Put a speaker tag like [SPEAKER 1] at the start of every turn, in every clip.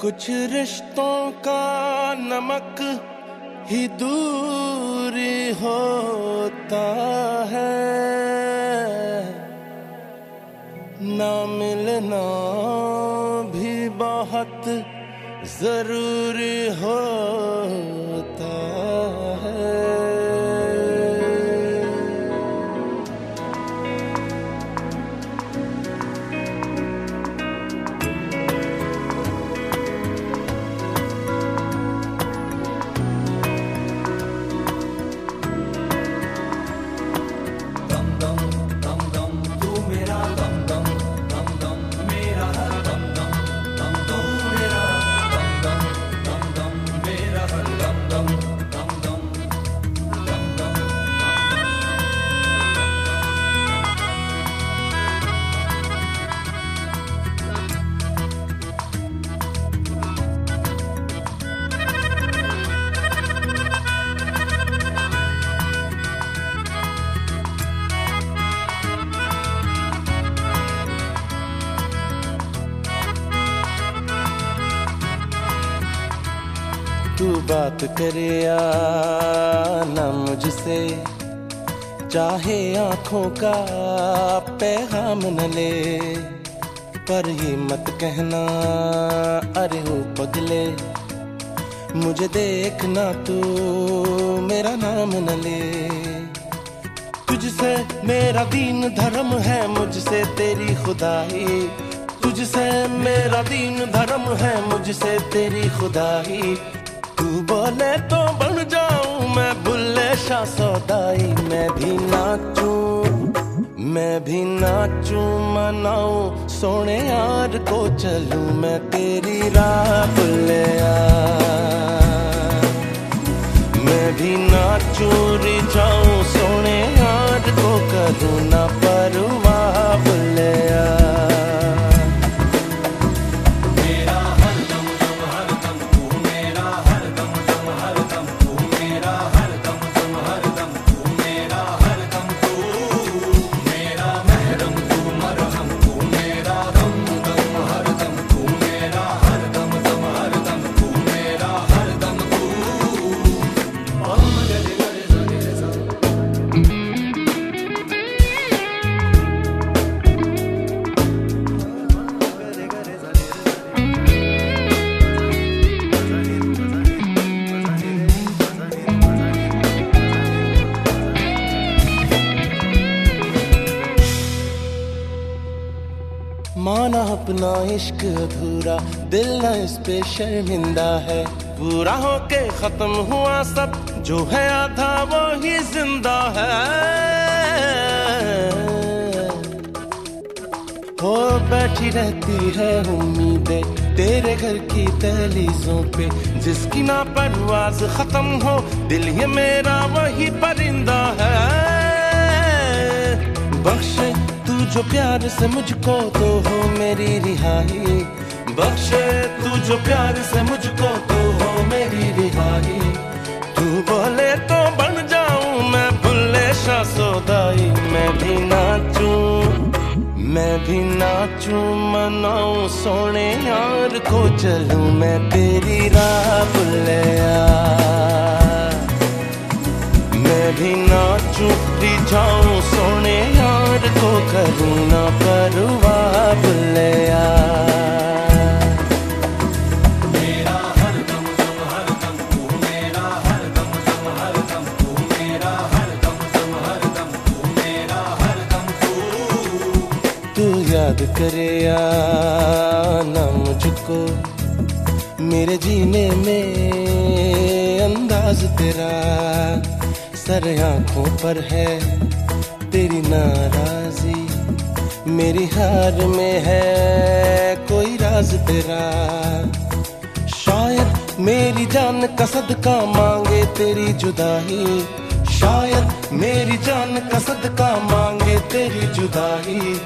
[SPEAKER 1] कुछ रिश्तों का नमक ही दूर होता है। ना मिलना भी बहुत ज़रूरी होता तू बात करे ना मुझसे, चाहे आँखों का पैगाम न ले, पर ये मत कहना, अरे हो पगले, मुझे देखना तू, मेरा नाम न ले। तुझसे मेरा दीन धर्म है मुझसे तेरी खुदाई, तुझसे मेरा दीन धर्म है मुझसे तेरी खुदाई। तू तो बन जाऊँ मैं बुल्ले शाह सौदाई मैं भी नाचू, मैं भी नाचू, मनाऊ, सोने यार को चलू मैं तेरी राह माना अपना इश्क अधूरा, दिल न इस पे शर्मिंदा है। पूरा होके खत्म हुआ सब, जो है आधा वो ही ज़िंदा है। हो बैठी रहती है उम्मीदें, तेरे घर की दहलीजों पे, जिसकी ना परवाज खत्म हो, दिल ये मेरा वही परिंदा है। बख्शे तू जो प्यार से मुझको तो हो मेरी रिहाई। बख्शे तू जो प्यार से मुझको तो हो मेरी रिहाई। तू बोले तो बन जाऊँ मैं बुल्ले शाह सौदाई मैं भी नाचू, मैं भी नाचूं, मनाऊं, सोने यार को चलू। मैं तेरी राह बुल्ले मैं भी नाचूं रिझाऊं सोने यार को करूँ ना परवाह बुल्लिया तू याद करे ना मुझको मेरे जीने में अंदाज तेरा सर आँखों पर है तेरी नाराजी मेरी हार में है कोई राज तेरा शायद मेरी जान का मांगे तेरी जुदाई शायद मेरी जान कसद का मांगे तेरी जुदाई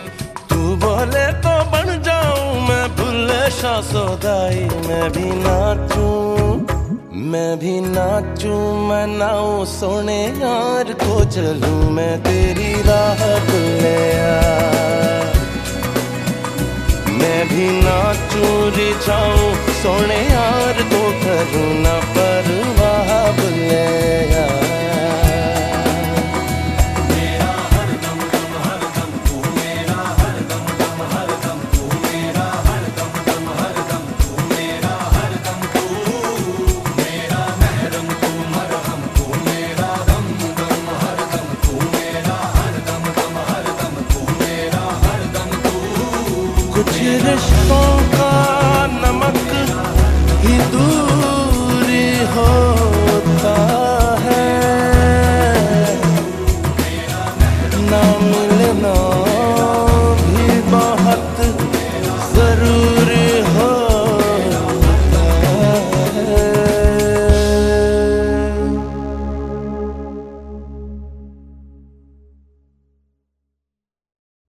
[SPEAKER 1] तू बोले तो बन जाऊँ मैं भूले शाह सौदाई, मैं भी नाचूं मैं भी नाचू मनाओ सोने यार को चलू मैं तेरी राह ले मैं भी नाचू, रिझाऊ, सोने यार तो करूँ, ना रिश्तों का नमक ही दूरी